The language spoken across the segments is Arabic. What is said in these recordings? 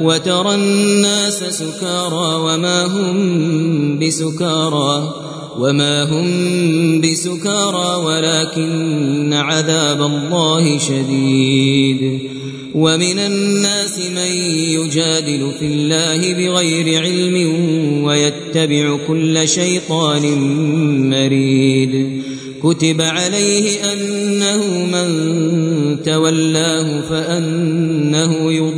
وترى الناس سكارى وما هم بسكارى وما هم بسكارى ولكن عذاب الله شديد ومن الناس من يجادل في الله بغير علم ويتبع كل شيطان مريد كتب عليه أنه من تولاه فأنه يضله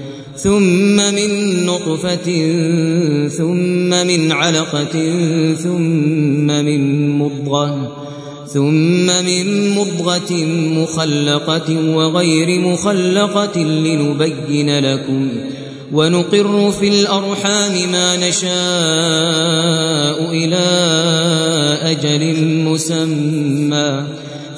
ثم من نطفة ثم من علقة ثم من مضغة ثم من مضغة مخلقة وغير مخلقة لنبين لكم ونقر في الأرحام ما نشاء إلى أجل مسمى.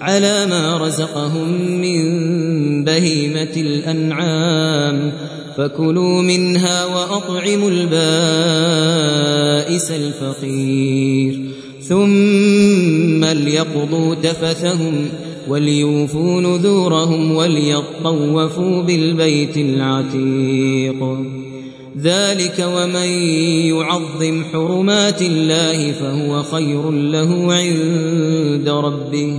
على ما رزقهم من بهيمة الأنعام. فكلوا منها وأطعموا البائس الفقير. ثم ليقضوا تفثهم وليوفوا نذورهم وليطوفوا بالبيت العتيق. ذلك ومن يعظم حرمات الله فهو خير له عند ربه.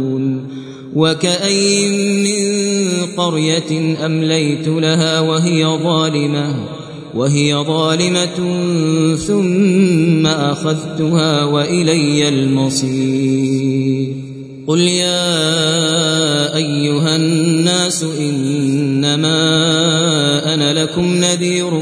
وكأي من قرية أمليت لها وهي ظالمة وهي ظالمة ثم أخذتها وإلي المصير قل يا أيها الناس إنما أنا لكم نذير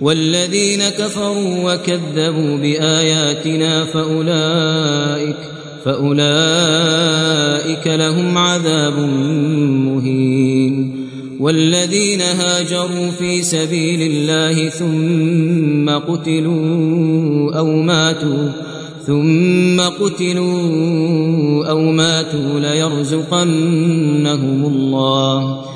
والذين كفروا وكذبوا بآياتنا فأولئك فأولئك لهم عذاب مهين. والذين هاجروا في سبيل الله ثم قتلوا أو ماتوا ثم قتلوا أو ماتوا ليرزقنهم الله.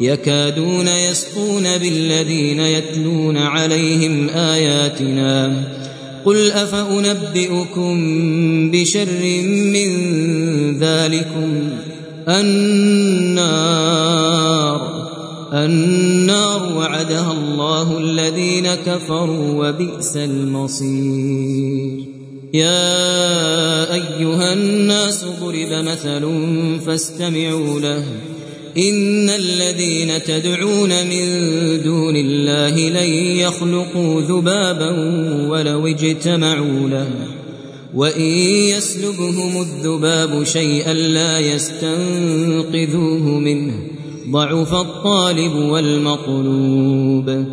يكادون يسقون بالذين يتلون عليهم آياتنا. قل أفأنبئكم بشر من ذلكم؟ النار. النار وعدها الله الذين كفروا وبئس المصير. يا أيها الناس ضرب مثل فاستمعوا له. إن الذين تدعون من دون الله لن يخلقوا ذبابا ولو اجتمعوا له وإن يسلبهم الذباب شيئا لا يستنقذوه منه ضعف الطالب والمطلوب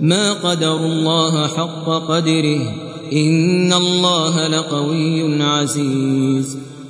ما قدر الله حق قدره إن الله لقوي عزيز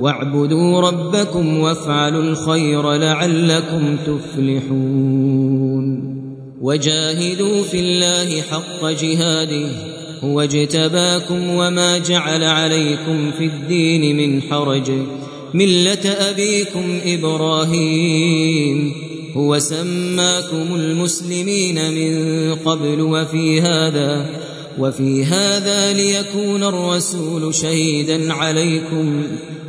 واعبدوا ربكم وافعلوا الخير لعلكم تفلحون. وجاهدوا في الله حق جهاده هو اجتباكم وما جعل عليكم في الدين من حرج. ملة أبيكم إبراهيم هو سماكم المسلمين من قبل وفي هذا وفي هذا ليكون الرسول شهيدا عليكم.